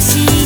しい